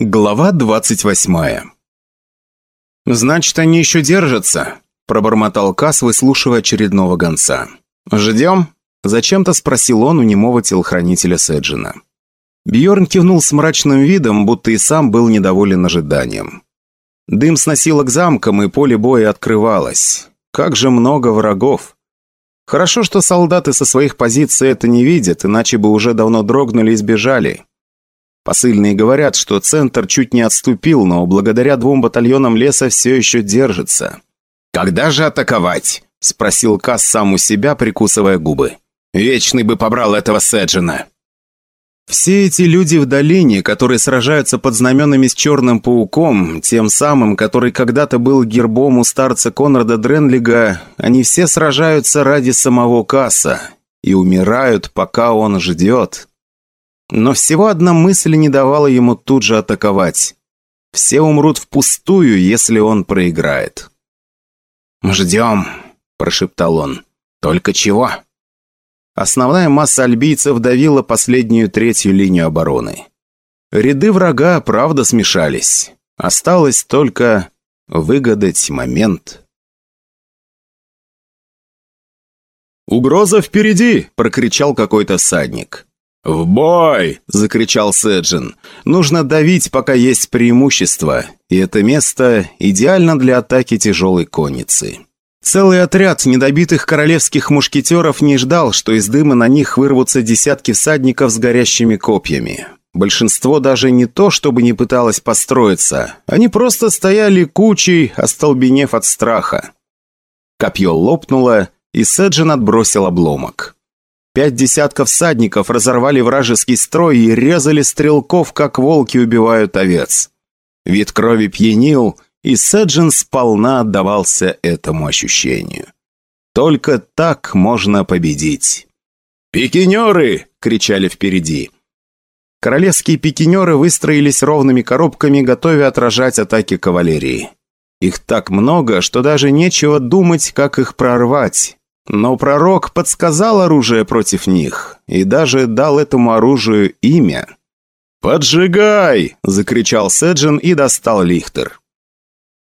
Глава двадцать восьмая «Значит, они еще держатся», – пробормотал Кас, выслушивая очередного гонца. «Ждем?» – зачем-то спросил он у немого телохранителя Седжина. Бьорн кивнул с мрачным видом, будто и сам был недоволен ожиданием. Дым сносило к замкам, и поле боя открывалось. Как же много врагов! Хорошо, что солдаты со своих позиций это не видят, иначе бы уже давно дрогнули и сбежали. Посыльные говорят, что центр чуть не отступил, но благодаря двум батальонам леса все еще держится. «Когда же атаковать?» – спросил Касс сам у себя, прикусывая губы. «Вечный бы побрал этого Седжина». Все эти люди в долине, которые сражаются под знаменами с Черным Пауком, тем самым, который когда-то был гербом у старца Конрада Дренлига, они все сражаются ради самого Касса и умирают, пока он ждет. Но всего одна мысль не давала ему тут же атаковать. Все умрут впустую, если он проиграет. «Ждем», – прошептал он. «Только чего?» Основная масса альбийцев давила последнюю третью линию обороны. Ряды врага, правда, смешались. Осталось только выгадать момент. «Угроза впереди!» – прокричал какой-то всадник. «В бой!» – закричал Сэджин. «Нужно давить, пока есть преимущество, и это место идеально для атаки тяжелой конницы». Целый отряд недобитых королевских мушкетеров не ждал, что из дыма на них вырвутся десятки всадников с горящими копьями. Большинство даже не то, чтобы не пыталось построиться. Они просто стояли кучей, остолбенев от страха. Копье лопнуло, и Сэджин отбросил обломок. Пять десятков всадников разорвали вражеский строй и резали стрелков, как волки убивают овец. Вид крови пьянил, и Сэджин сполна отдавался этому ощущению. Только так можно победить. «Пикинеры!» — кричали впереди. Королевские пикинеры выстроились ровными коробками, готовя отражать атаки кавалерии. Их так много, что даже нечего думать, как их прорвать. Но пророк подсказал оружие против них и даже дал этому оружию имя. «Поджигай!» – закричал Седжин и достал лихтер.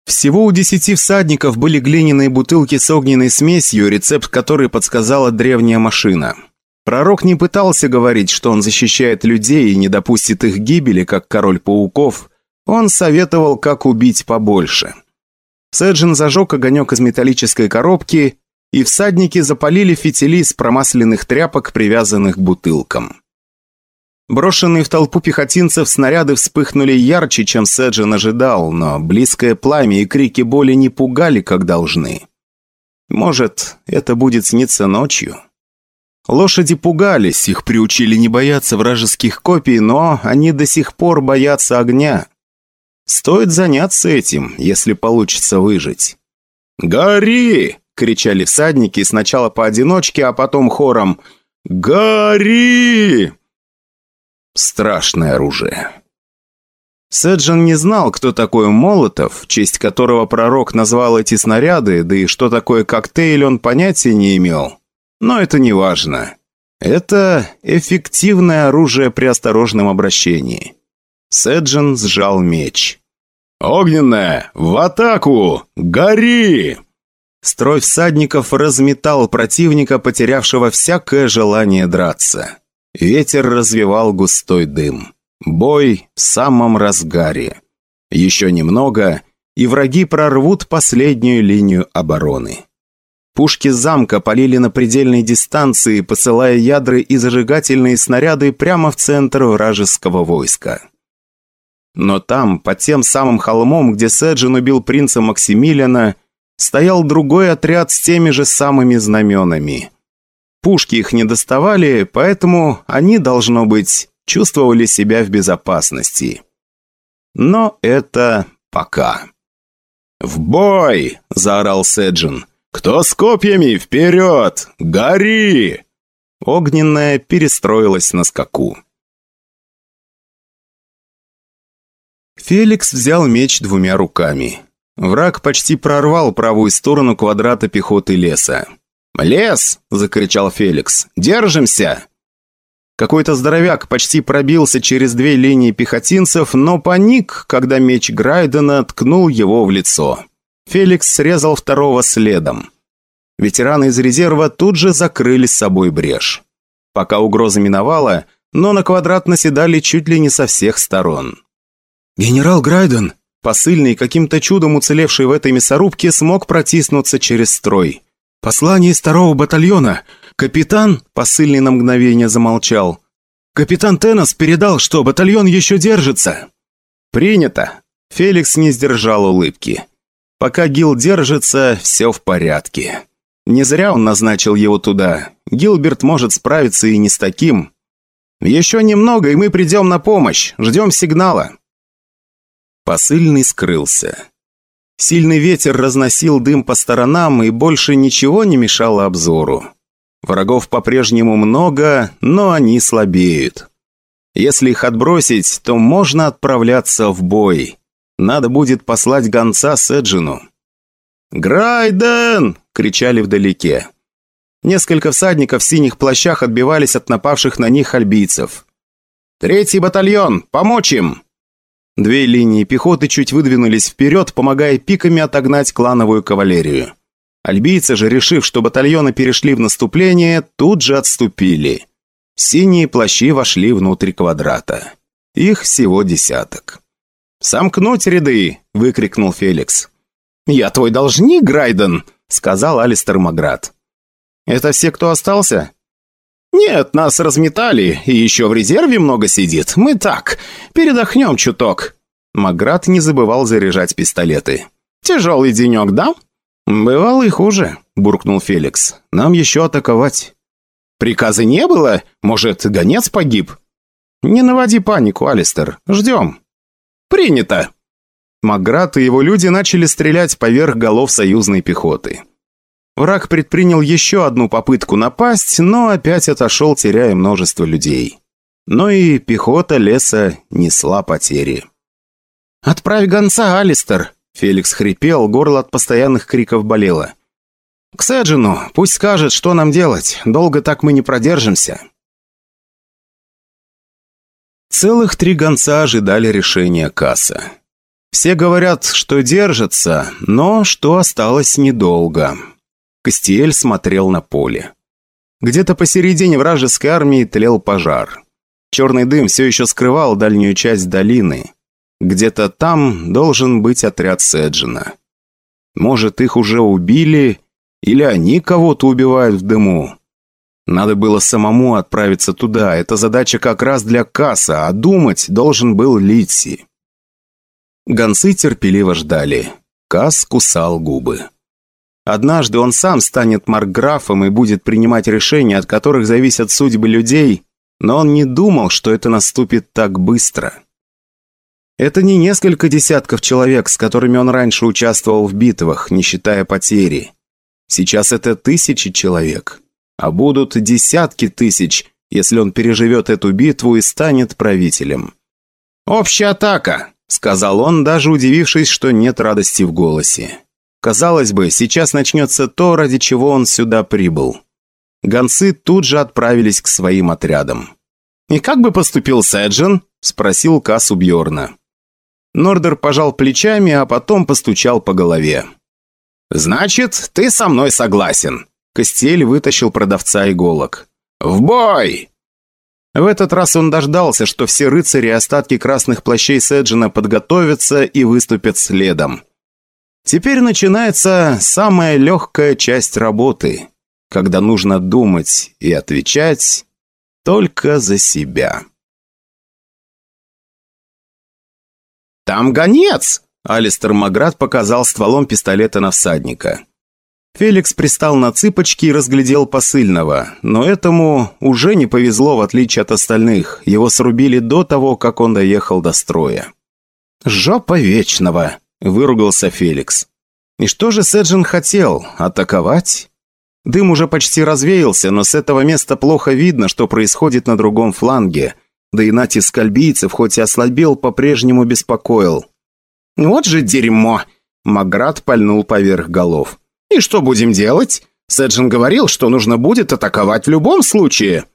Всего у десяти всадников были глиняные бутылки с огненной смесью, рецепт которой подсказала древняя машина. Пророк не пытался говорить, что он защищает людей и не допустит их гибели, как король пауков. Он советовал, как убить побольше. Седжин зажег огонек из металлической коробки и всадники запалили фитили из промасленных тряпок, привязанных к бутылкам. Брошенные в толпу пехотинцев снаряды вспыхнули ярче, чем Сэджин ожидал, но близкое пламя и крики боли не пугали, как должны. Может, это будет сниться ночью? Лошади пугались, их приучили не бояться вражеских копий, но они до сих пор боятся огня. Стоит заняться этим, если получится выжить. «Гори!» Кричали всадники сначала поодиночке, а потом хором «Гори!». Страшное оружие. Сэджин не знал, кто такой Молотов, в честь которого пророк назвал эти снаряды, да и что такое коктейль он понятия не имел. Но это не важно. Это эффективное оружие при осторожном обращении. Сэджин сжал меч. «Огненная! В атаку! Гори!» Строй всадников разметал противника, потерявшего всякое желание драться. Ветер развивал густой дым. Бой в самом разгаре. Еще немного, и враги прорвут последнюю линию обороны. Пушки замка полили на предельной дистанции, посылая ядры и зажигательные снаряды прямо в центр вражеского войска. Но там, под тем самым холмом, где Седжин убил принца Максимилиана, стоял другой отряд с теми же самыми знаменами. Пушки их не доставали, поэтому они, должно быть, чувствовали себя в безопасности. Но это пока. «В бой!» – заорал Седжин. «Кто с копьями? Вперед! Гори!» Огненная перестроилась на скаку. Феликс взял меч двумя руками. Враг почти прорвал правую сторону квадрата пехоты леса. «Лес!» – закричал Феликс. «Держимся!» Какой-то здоровяк почти пробился через две линии пехотинцев, но паник, когда меч Грайдена ткнул его в лицо. Феликс срезал второго следом. Ветераны из резерва тут же закрыли с собой брешь. Пока угроза миновала, но на квадрат наседали чуть ли не со всех сторон. «Генерал Грайден!» Посыльный, каким-то чудом уцелевший в этой мясорубке, смог протиснуться через строй. «Послание из второго батальона! Капитан...» – посыльный на мгновение замолчал. «Капитан Теннес передал, что батальон еще держится!» «Принято!» Феликс не сдержал улыбки. «Пока Гил держится, все в порядке. Не зря он назначил его туда. Гилберт может справиться и не с таким. Еще немного, и мы придем на помощь. Ждем сигнала». Посыльный скрылся. Сильный ветер разносил дым по сторонам, и больше ничего не мешало обзору. Врагов по-прежнему много, но они слабеют. Если их отбросить, то можно отправляться в бой. Надо будет послать гонца Седжину. «Грайден!» — кричали вдалеке. Несколько всадников в синих плащах отбивались от напавших на них альбийцев. «Третий батальон! Помочь им!» Две линии пехоты чуть выдвинулись вперед, помогая пиками отогнать клановую кавалерию. Альбийцы же, решив, что батальоны перешли в наступление, тут же отступили. Синие плащи вошли внутрь квадрата. Их всего десяток. «Сомкнуть ряды!» – выкрикнул Феликс. «Я твой должник, Грайден!» – сказал Алистер Маград. «Это все, кто остался?» «Нет, нас разметали, и еще в резерве много сидит. Мы так, передохнем чуток». Маград не забывал заряжать пистолеты. «Тяжелый денек, да?» «Бывало и хуже», – буркнул Феликс. «Нам еще атаковать». «Приказа не было? Может, гонец погиб?» «Не наводи панику, Алистер. Ждем». «Принято». Маград и его люди начали стрелять поверх голов союзной пехоты. Враг предпринял еще одну попытку напасть, но опять отошел, теряя множество людей. Но и пехота леса несла потери. «Отправь гонца, Алистер!» Феликс хрипел, горло от постоянных криков болело. «К Седжину, пусть скажет, что нам делать. Долго так мы не продержимся». Целых три гонца ожидали решения касса. Все говорят, что держатся, но что осталось недолго. Костиэль смотрел на поле. Где-то посередине вражеской армии тлел пожар. Черный дым все еще скрывал дальнюю часть долины. Где-то там должен быть отряд Седжина. Может, их уже убили, или они кого-то убивают в дыму. Надо было самому отправиться туда. Эта задача как раз для Касса, а думать должен был Литси. Гонцы терпеливо ждали. Касс кусал губы. Однажды он сам станет маркграфом и будет принимать решения, от которых зависят судьбы людей, но он не думал, что это наступит так быстро. Это не несколько десятков человек, с которыми он раньше участвовал в битвах, не считая потери. Сейчас это тысячи человек, а будут десятки тысяч, если он переживет эту битву и станет правителем. «Общая атака!» — сказал он, даже удивившись, что нет радости в голосе. Казалось бы, сейчас начнется то, ради чего он сюда прибыл. Гонцы тут же отправились к своим отрядам. «И как бы поступил Сэджин?» – спросил Касс у Бьорна. Нордер пожал плечами, а потом постучал по голове. «Значит, ты со мной согласен?» Костель вытащил продавца иголок. «В бой!» В этот раз он дождался, что все рыцари и остатки красных плащей Сэджина подготовятся и выступят следом. Теперь начинается самая легкая часть работы, когда нужно думать и отвечать только за себя. «Там гонец!» Алистер Маград показал стволом пистолета на всадника. Феликс пристал на цыпочки и разглядел посыльного, но этому уже не повезло, в отличие от остальных. Его срубили до того, как он доехал до строя. «Жопа вечного!» – выругался Феликс. «И что же Седжин хотел? Атаковать?» Дым уже почти развеялся, но с этого места плохо видно, что происходит на другом фланге. Да и натиск альбийцев, хоть и ослабел, по-прежнему беспокоил. «Вот же дерьмо!» Маград пальнул поверх голов. «И что будем делать? Седжин говорил, что нужно будет атаковать в любом случае».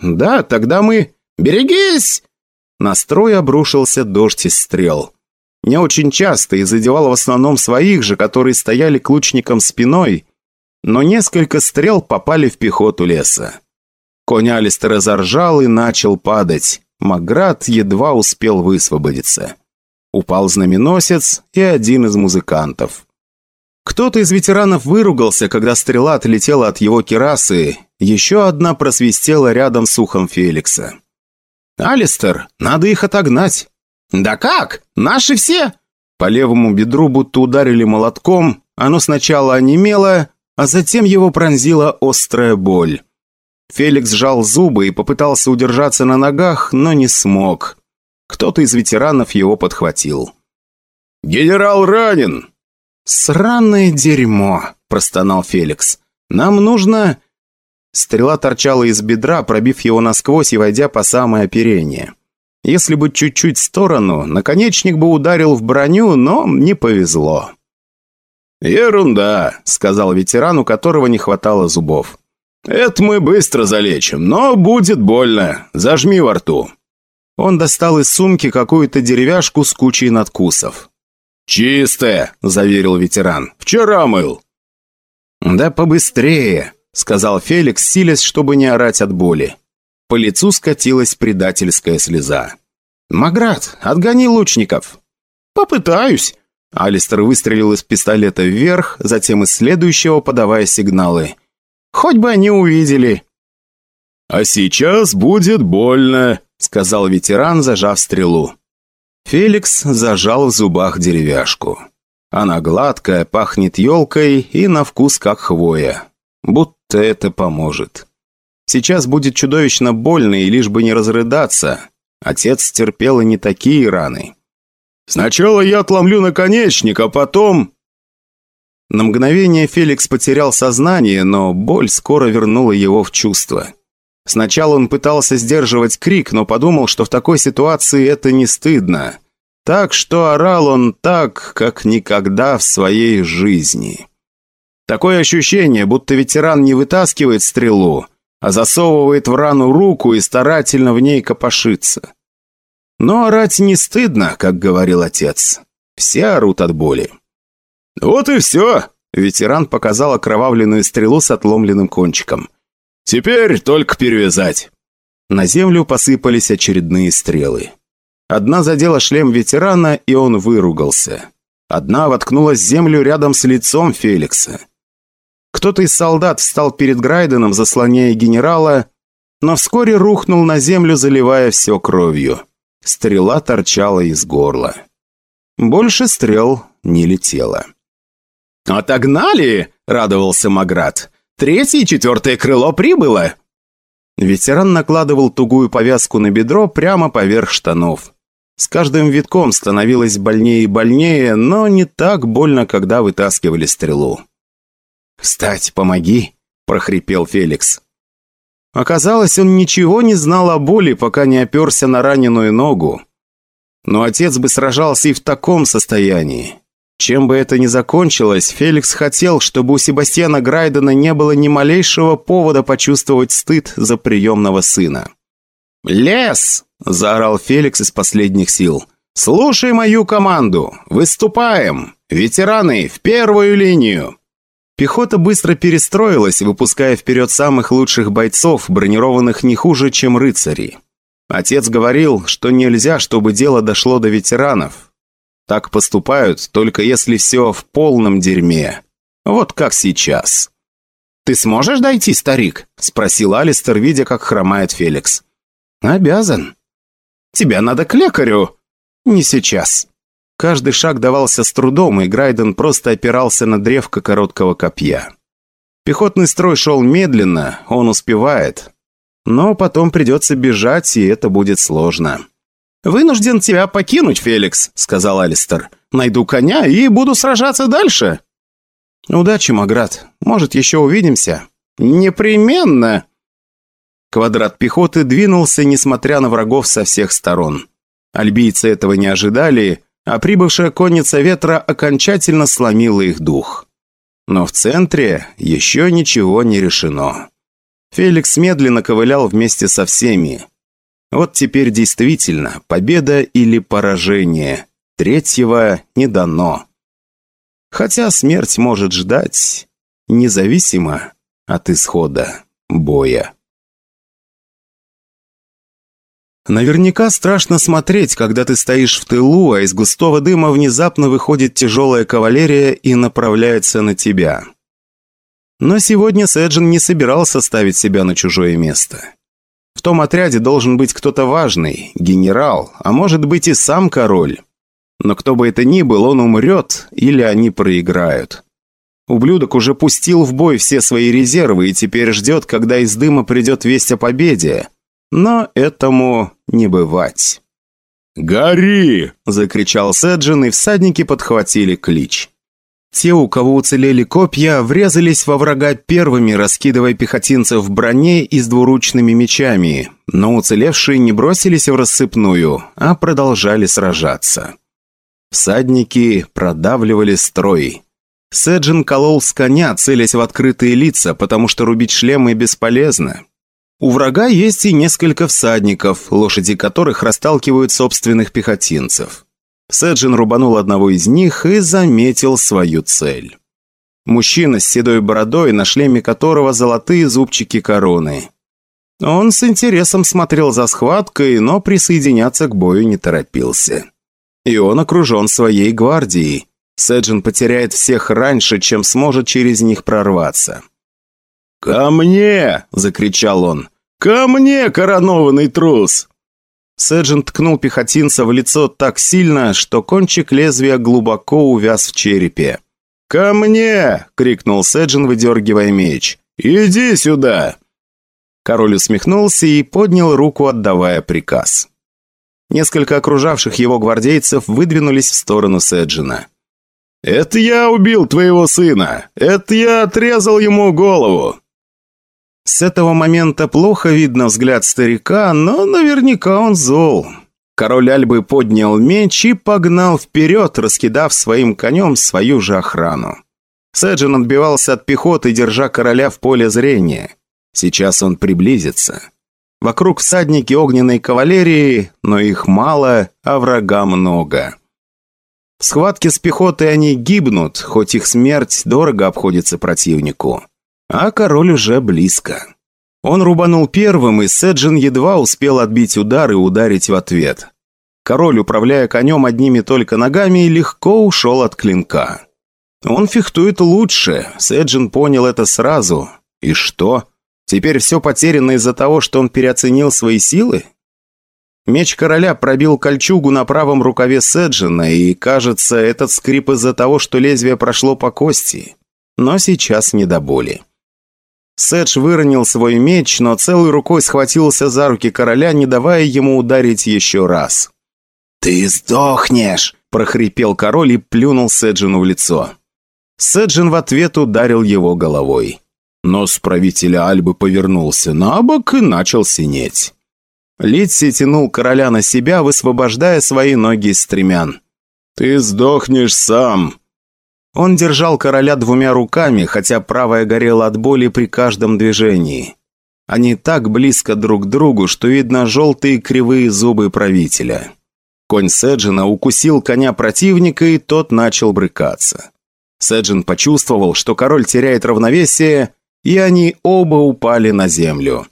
«Да, тогда мы...» «Берегись!» На строй обрушился дождь из стрел. Не очень часто и задевал в основном своих же, которые стояли к лучникам спиной, но несколько стрел попали в пехоту леса. Конь Алистера заржал и начал падать. Маград едва успел высвободиться. Упал знаменосец и один из музыкантов. Кто-то из ветеранов выругался, когда стрела отлетела от его керасы, еще одна просвистела рядом с ухом Феликса. «Алистер, надо их отогнать!» «Да как? Наши все?» По левому бедру будто ударили молотком, оно сначала онемело, а затем его пронзила острая боль. Феликс сжал зубы и попытался удержаться на ногах, но не смог. Кто-то из ветеранов его подхватил. «Генерал ранен!» «Сраное дерьмо!» – простонал Феликс. «Нам нужно...» Стрела торчала из бедра, пробив его насквозь и войдя по самое оперение. Если бы чуть-чуть в сторону, наконечник бы ударил в броню, но не повезло. «Ерунда», — сказал ветеран, у которого не хватало зубов. «Это мы быстро залечим, но будет больно. Зажми во рту». Он достал из сумки какую-то деревяшку с кучей надкусов. «Чистая», — заверил ветеран. «Вчера мыл». «Да побыстрее», — сказал Феликс, силясь, чтобы не орать от боли. По лицу скатилась предательская слеза. «Маград, отгони лучников!» «Попытаюсь!» Алистер выстрелил из пистолета вверх, затем из следующего, подавая сигналы. «Хоть бы они увидели!» «А сейчас будет больно», — сказал ветеран, зажав стрелу. Феликс зажал в зубах деревяшку. Она гладкая, пахнет елкой и на вкус как хвоя. Будто это поможет. Сейчас будет чудовищно больно, и лишь бы не разрыдаться. Отец терпел и не такие раны. «Сначала я отломлю наконечник, а потом...» На мгновение Феликс потерял сознание, но боль скоро вернула его в чувство. Сначала он пытался сдерживать крик, но подумал, что в такой ситуации это не стыдно. Так что орал он так, как никогда в своей жизни. Такое ощущение, будто ветеран не вытаскивает стрелу, а засовывает в рану руку и старательно в ней копошится. Но орать не стыдно, как говорил отец. Все орут от боли. «Вот и все!» Ветеран показал окровавленную стрелу с отломленным кончиком. «Теперь только перевязать!» На землю посыпались очередные стрелы. Одна задела шлем ветерана, и он выругался. Одна воткнулась в землю рядом с лицом Феликса. Кто-то из солдат встал перед Грайденом, заслоняя генерала, но вскоре рухнул на землю, заливая все кровью. Стрела торчала из горла. Больше стрел не летело. «Отогнали!» – радовался Маград. «Третье и четвертое крыло прибыло!» Ветеран накладывал тугую повязку на бедро прямо поверх штанов. С каждым витком становилось больнее и больнее, но не так больно, когда вытаскивали стрелу. «Встать, помоги!» – прохрипел Феликс. Оказалось, он ничего не знал о боли, пока не оперся на раненую ногу. Но отец бы сражался и в таком состоянии. Чем бы это ни закончилось, Феликс хотел, чтобы у Себастьяна Грайдена не было ни малейшего повода почувствовать стыд за приемного сына. «Лес!» – заорал Феликс из последних сил. «Слушай мою команду! Выступаем! Ветераны, в первую линию!» Пехота быстро перестроилась, выпуская вперед самых лучших бойцов, бронированных не хуже, чем рыцари. Отец говорил, что нельзя, чтобы дело дошло до ветеранов. Так поступают, только если все в полном дерьме. Вот как сейчас. «Ты сможешь дойти, старик?» – спросил Алистер, видя, как хромает Феликс. «Обязан». «Тебя надо к лекарю». «Не сейчас». Каждый шаг давался с трудом, и Грайден просто опирался на древко короткого копья. Пехотный строй шел медленно, он успевает. Но потом придется бежать, и это будет сложно. «Вынужден тебя покинуть, Феликс», — сказал Алистер. «Найду коня и буду сражаться дальше». «Удачи, Маград. Может, еще увидимся?» «Непременно!» Квадрат пехоты двинулся, несмотря на врагов со всех сторон. Альбийцы этого не ожидали, а прибывшая конница ветра окончательно сломила их дух. Но в центре еще ничего не решено. Феликс медленно ковылял вместе со всеми. Вот теперь действительно победа или поражение. Третьего не дано. Хотя смерть может ждать, независимо от исхода боя. Наверняка страшно смотреть, когда ты стоишь в тылу, а из густого дыма внезапно выходит тяжелая кавалерия и направляется на тебя. Но сегодня Сэджин не собирался ставить себя на чужое место. В том отряде должен быть кто-то важный, генерал, а может быть и сам король. Но кто бы это ни был, он умрет или они проиграют. Ублюдок уже пустил в бой все свои резервы и теперь ждет, когда из дыма придет весть о победе. Но этому не бывать. «Гори!» – закричал Сэджин, и всадники подхватили клич. Те, у кого уцелели копья, врезались во врага первыми, раскидывая пехотинцев в броне и с двуручными мечами, но уцелевшие не бросились в рассыпную, а продолжали сражаться. Всадники продавливали строй. Сэджин колол с коня, целясь в открытые лица, потому что рубить шлемы бесполезно. У врага есть и несколько всадников, лошади которых расталкивают собственных пехотинцев. Сэджин рубанул одного из них и заметил свою цель. Мужчина с седой бородой, на шлеме которого золотые зубчики короны. Он с интересом смотрел за схваткой, но присоединяться к бою не торопился. И он окружен своей гвардией. Сэджин потеряет всех раньше, чем сможет через них прорваться. «Ко мне!» – закричал он. «Ко мне, коронованный трус!» Сэджин ткнул пехотинца в лицо так сильно, что кончик лезвия глубоко увяз в черепе. «Ко мне!» – крикнул Сэджин, выдергивая меч. «Иди сюда!» Король усмехнулся и поднял руку, отдавая приказ. Несколько окружавших его гвардейцев выдвинулись в сторону Сэджина. «Это я убил твоего сына! Это я отрезал ему голову! С этого момента плохо видно взгляд старика, но наверняка он зол. Король Альбы поднял меч и погнал вперед, раскидав своим конем свою же охрану. Сэджин отбивался от пехоты, держа короля в поле зрения. Сейчас он приблизится. Вокруг всадники огненной кавалерии, но их мало, а врага много. В схватке с пехотой они гибнут, хоть их смерть дорого обходится противнику. А король уже близко. Он рубанул первым, и Седжин едва успел отбить удар и ударить в ответ. Король, управляя конем одними только ногами, легко ушел от клинка. Он фехтует лучше, Седжин понял это сразу. И что? Теперь все потеряно из-за того, что он переоценил свои силы? Меч короля пробил кольчугу на правом рукаве Седжина, и, кажется, этот скрип из-за того, что лезвие прошло по кости. Но сейчас не до боли. Сэдж выронил свой меч, но целой рукой схватился за руки короля, не давая ему ударить еще раз. «Ты сдохнешь!» – прохрипел король и плюнул Сэджину в лицо. Сэджин в ответ ударил его головой. Нос правителя Альбы повернулся на бок и начал синеть. Литси тянул короля на себя, высвобождая свои ноги из стремян. «Ты сдохнешь сам!» Он держал короля двумя руками, хотя правая горела от боли при каждом движении. Они так близко друг к другу, что видно желтые кривые зубы правителя. Конь Седжина укусил коня противника, и тот начал брыкаться. Седжин почувствовал, что король теряет равновесие, и они оба упали на землю.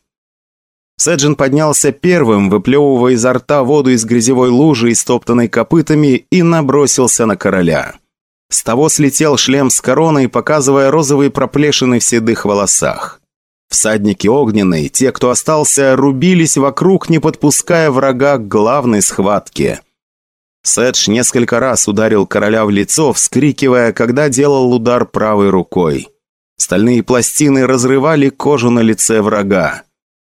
Седжин поднялся первым, выплевывая изо рта воду из грязевой лужи, истоптанной копытами, и набросился на короля. С того слетел шлем с короной, показывая розовые проплешины в седых волосах. Всадники огненные, те, кто остался, рубились вокруг, не подпуская врага к главной схватке. Сэдж несколько раз ударил короля в лицо, вскрикивая, когда делал удар правой рукой. Стальные пластины разрывали кожу на лице врага.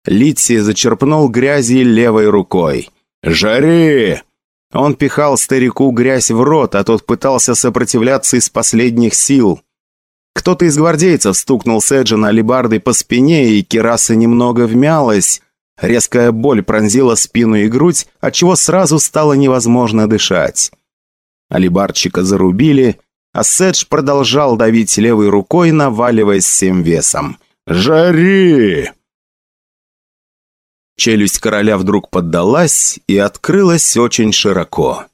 Литси зачерпнул грязи левой рукой. «Жари!» Он пихал старику грязь в рот, а тот пытался сопротивляться из последних сил. Кто-то из гвардейцев стукнул Седжина алебардой по спине, и кераса немного вмялась. Резкая боль пронзила спину и грудь, отчего сразу стало невозможно дышать. Алибарчика зарубили, а Седж продолжал давить левой рукой, наваливаясь всем весом. «Жари!» Челюсть короля вдруг поддалась и открылась очень широко.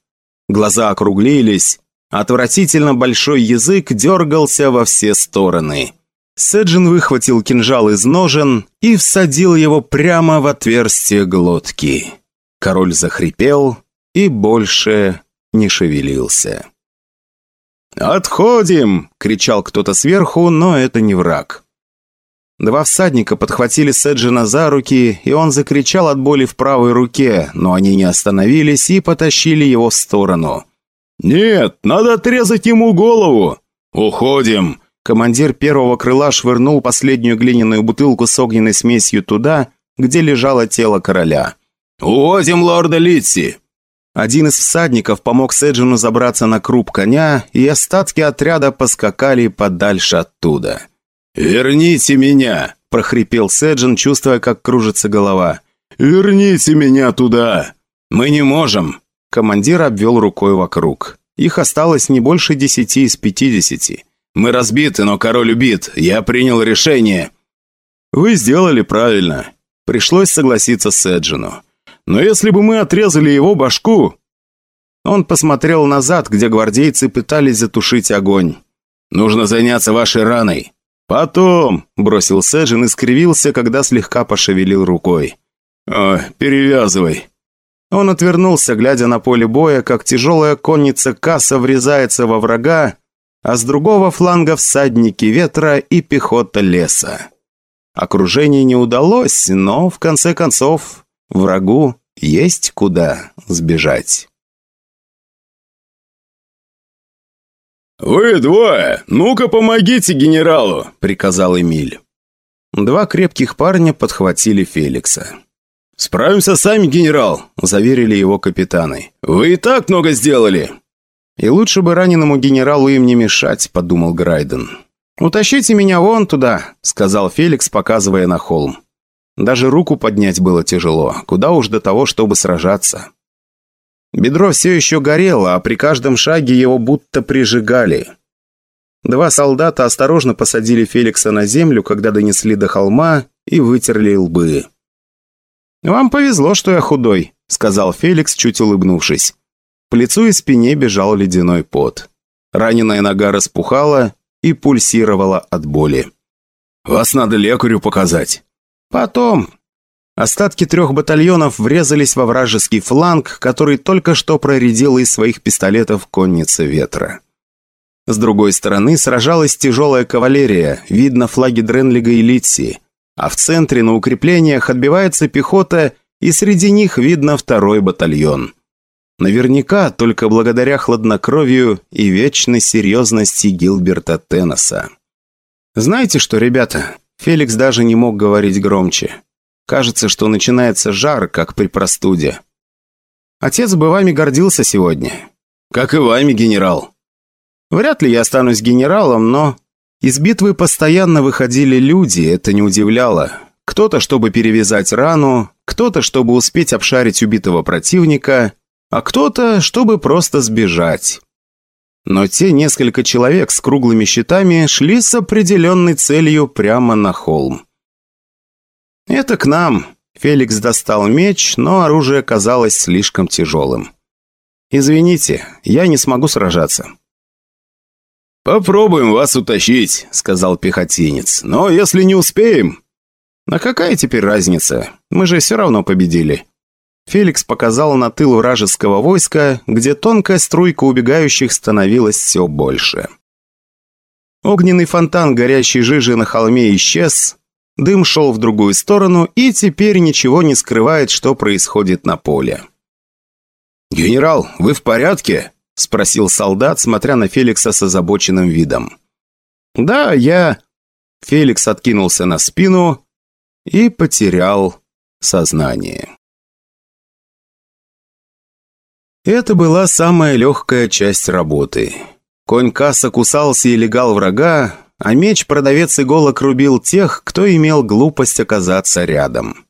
Глаза округлились, отвратительно большой язык дергался во все стороны. Сэджин выхватил кинжал из ножен и всадил его прямо в отверстие глотки. Король захрипел и больше не шевелился. «Отходим!» — кричал кто-то сверху, но это не враг. Два всадника подхватили Седжина за руки, и он закричал от боли в правой руке, но они не остановились и потащили его в сторону. «Нет, надо отрезать ему голову!» «Уходим!» Командир первого крыла швырнул последнюю глиняную бутылку с огненной смесью туда, где лежало тело короля. «Уводим лорда Литси!» Один из всадников помог Седжину забраться на круп коня, и остатки отряда поскакали подальше оттуда. «Верните меня!» – прохрипел Седжин, чувствуя, как кружится голова. «Верните меня туда!» «Мы не можем!» Командир обвел рукой вокруг. Их осталось не больше десяти из пятидесяти. «Мы разбиты, но король убит. Я принял решение». «Вы сделали правильно». Пришлось согласиться с Эджину. «Но если бы мы отрезали его башку...» Он посмотрел назад, где гвардейцы пытались затушить огонь. «Нужно заняться вашей раной». «Потом», — бросил Сэджин и скривился, когда слегка пошевелил рукой. «О, перевязывай». Он отвернулся, глядя на поле боя, как тяжелая конница касса врезается во врага, а с другого фланга всадники ветра и пехота леса. Окружение не удалось, но, в конце концов, врагу есть куда сбежать. «Вы двое! Ну-ка помогите генералу!» – приказал Эмиль. Два крепких парня подхватили Феликса. «Справимся сами, генерал», – заверили его капитаны. «Вы и так много сделали». «И лучше бы раненому генералу им не мешать», – подумал Грайден. «Утащите меня вон туда», – сказал Феликс, показывая на холм. Даже руку поднять было тяжело, куда уж до того, чтобы сражаться. Бедро все еще горело, а при каждом шаге его будто прижигали. Два солдата осторожно посадили Феликса на землю, когда донесли до холма и вытерли лбы. «Вам повезло, что я худой», — сказал Феликс, чуть улыбнувшись. По лицу и спине бежал ледяной пот. Раненая нога распухала и пульсировала от боли. «Вас надо лекарю показать». «Потом», Остатки трех батальонов врезались во вражеский фланг, который только что проредил из своих пистолетов конница ветра. С другой стороны сражалась тяжелая кавалерия, видно флаги Дренлига и Литси, а в центре на укреплениях отбивается пехота, и среди них видно второй батальон. Наверняка только благодаря хладнокровию и вечной серьезности Гилберта Теннесса. Знаете что, ребята, Феликс даже не мог говорить громче. Кажется, что начинается жар, как при простуде. Отец бы вами гордился сегодня. Как и вами, генерал. Вряд ли я останусь генералом, но... Из битвы постоянно выходили люди, это не удивляло. Кто-то, чтобы перевязать рану, кто-то, чтобы успеть обшарить убитого противника, а кто-то, чтобы просто сбежать. Но те несколько человек с круглыми щитами шли с определенной целью прямо на холм. «Это к нам». Феликс достал меч, но оружие казалось слишком тяжелым. «Извините, я не смогу сражаться». «Попробуем вас утащить», — сказал пехотинец. «Но если не успеем...» «А какая теперь разница? Мы же все равно победили». Феликс показал на тыл вражеского войска, где тонкая струйка убегающих становилась все больше. Огненный фонтан горящей жижи на холме исчез, Дым шел в другую сторону, и теперь ничего не скрывает, что происходит на поле. «Генерал, вы в порядке?» – спросил солдат, смотря на Феликса с озабоченным видом. «Да, я...» Феликс откинулся на спину и потерял сознание. Это была самая легкая часть работы. Конь Касса кусался и легал врага, а меч продавец иголок рубил тех, кто имел глупость оказаться рядом.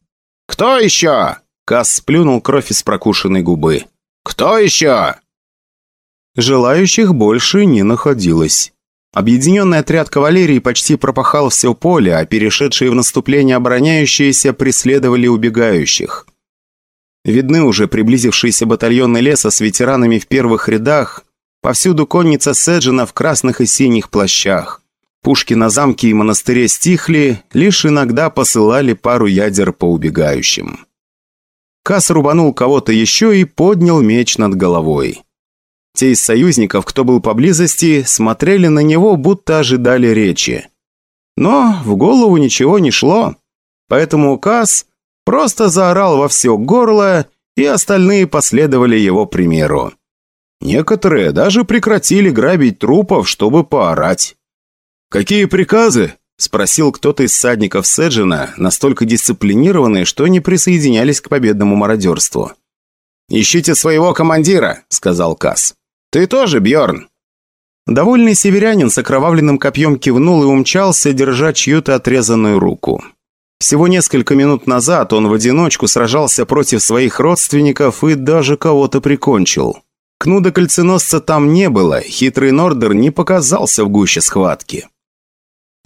«Кто еще?» Кас сплюнул кровь из прокушенной губы. «Кто еще?» Желающих больше не находилось. Объединенный отряд кавалерии почти пропахал все поле, а перешедшие в наступление обороняющиеся преследовали убегающих. Видны уже приблизившиеся батальоны леса с ветеранами в первых рядах, повсюду конница Седжина в красных и синих плащах. Пушки на замке и монастыре стихли, лишь иногда посылали пару ядер по убегающим. Кас рубанул кого-то еще и поднял меч над головой. Те из союзников, кто был поблизости, смотрели на него, будто ожидали речи. Но в голову ничего не шло, поэтому Кас просто заорал во все горло, и остальные последовали его примеру. Некоторые даже прекратили грабить трупов, чтобы поорать. «Какие приказы?» – спросил кто-то из садников Седжина, настолько дисциплинированные, что не присоединялись к победному мародерству. «Ищите своего командира», – сказал Касс. «Ты тоже, Бьорн. Довольный северянин с окровавленным копьем кивнул и умчался, держа чью-то отрезанную руку. Всего несколько минут назад он в одиночку сражался против своих родственников и даже кого-то прикончил. Кнуда кольценосца там не было, хитрый Нордер не показался в гуще схватки.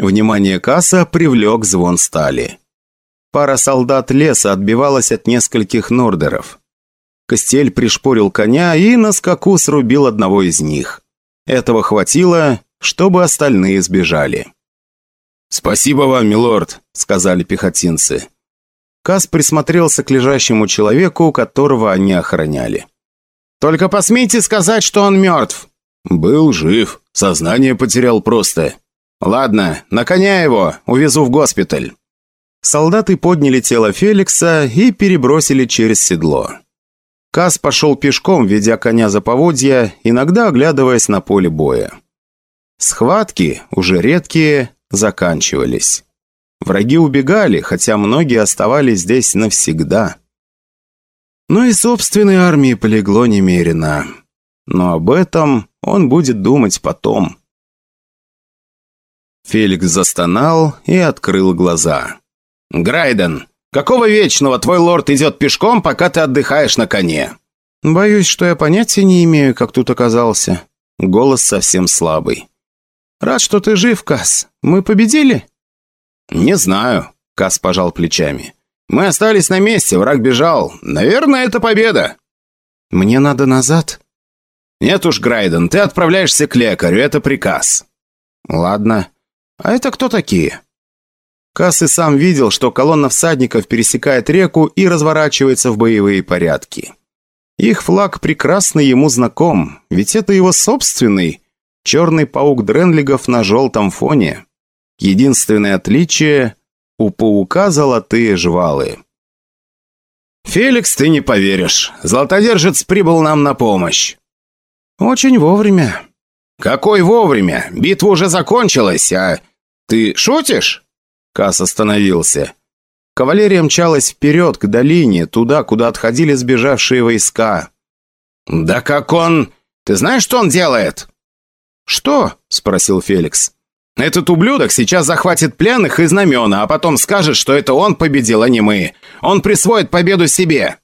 Внимание касса привлек звон стали. Пара солдат леса отбивалась от нескольких Нордеров. Костель пришпорил коня и на скаку срубил одного из них. Этого хватило, чтобы остальные сбежали. «Спасибо вам, милорд», — сказали пехотинцы. Кас присмотрелся к лежащему человеку, которого они охраняли. «Только посмейте сказать, что он мертв!» «Был жив. Сознание потерял просто». «Ладно, на коня его, увезу в госпиталь». Солдаты подняли тело Феликса и перебросили через седло. Кас пошел пешком, ведя коня за поводья, иногда оглядываясь на поле боя. Схватки, уже редкие, заканчивались. Враги убегали, хотя многие оставались здесь навсегда. Ну и собственной армии полегло немерено. Но об этом он будет думать потом. Феликс застонал и открыл глаза. «Грайден, Какого вечного твой лорд идет пешком, пока ты отдыхаешь на коне?» «Боюсь, что я понятия не имею, как тут оказался». Голос совсем слабый. «Рад, что ты жив, Кас. Мы победили?» «Не знаю», — Кас пожал плечами. «Мы остались на месте, враг бежал. Наверное, это победа». «Мне надо назад?» «Нет уж, Грайден, ты отправляешься к лекарю, это приказ». «Ладно. А это кто такие?» Касс и сам видел, что колонна всадников пересекает реку и разворачивается в боевые порядки. Их флаг прекрасно ему знаком, ведь это его собственный, черный паук Дренлигов на желтом фоне. Единственное отличие – у паука золотые жвалы. «Феликс, ты не поверишь. Золотодержец прибыл нам на помощь». «Очень вовремя». «Какой вовремя? Битва уже закончилась, а ты шутишь?» Кас остановился. Кавалерия мчалась вперед, к долине, туда, куда отходили сбежавшие войска. «Да как он... Ты знаешь, что он делает?» «Что?» – спросил Феликс. «Этот ублюдок сейчас захватит пленных и знамена, а потом скажет, что это он победил, а не мы. Он присвоит победу себе».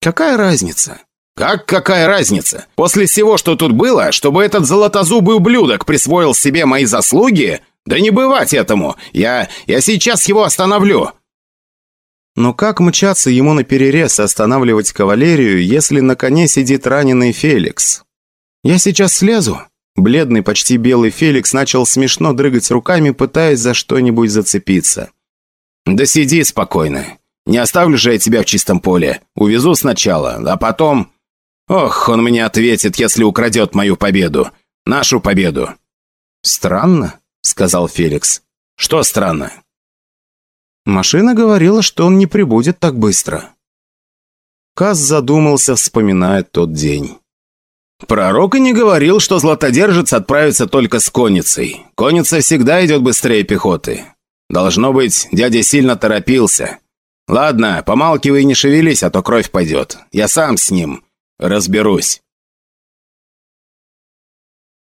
«Какая разница?» «Как какая разница? После всего, что тут было, чтобы этот золотозубый ублюдок присвоил себе мои заслуги, «Да не бывать этому! Я... я сейчас его остановлю!» Но как мчаться ему на перерез и останавливать кавалерию, если на коне сидит раненый Феликс? «Я сейчас слезу!» Бледный, почти белый Феликс начал смешно дрыгать руками, пытаясь за что-нибудь зацепиться. «Да сиди спокойно. Не оставлю же я тебя в чистом поле. Увезу сначала, а потом... Ох, он мне ответит, если украдет мою победу. Нашу победу». «Странно. — сказал Феликс. «Что странно?» Машина говорила, что он не прибудет так быстро. Каз задумался, вспоминая тот день. «Пророк и не говорил, что златодержец отправится только с конницей. Конница всегда идет быстрее пехоты. Должно быть, дядя сильно торопился. Ладно, помалкивай и не шевелись, а то кровь пойдет. Я сам с ним разберусь».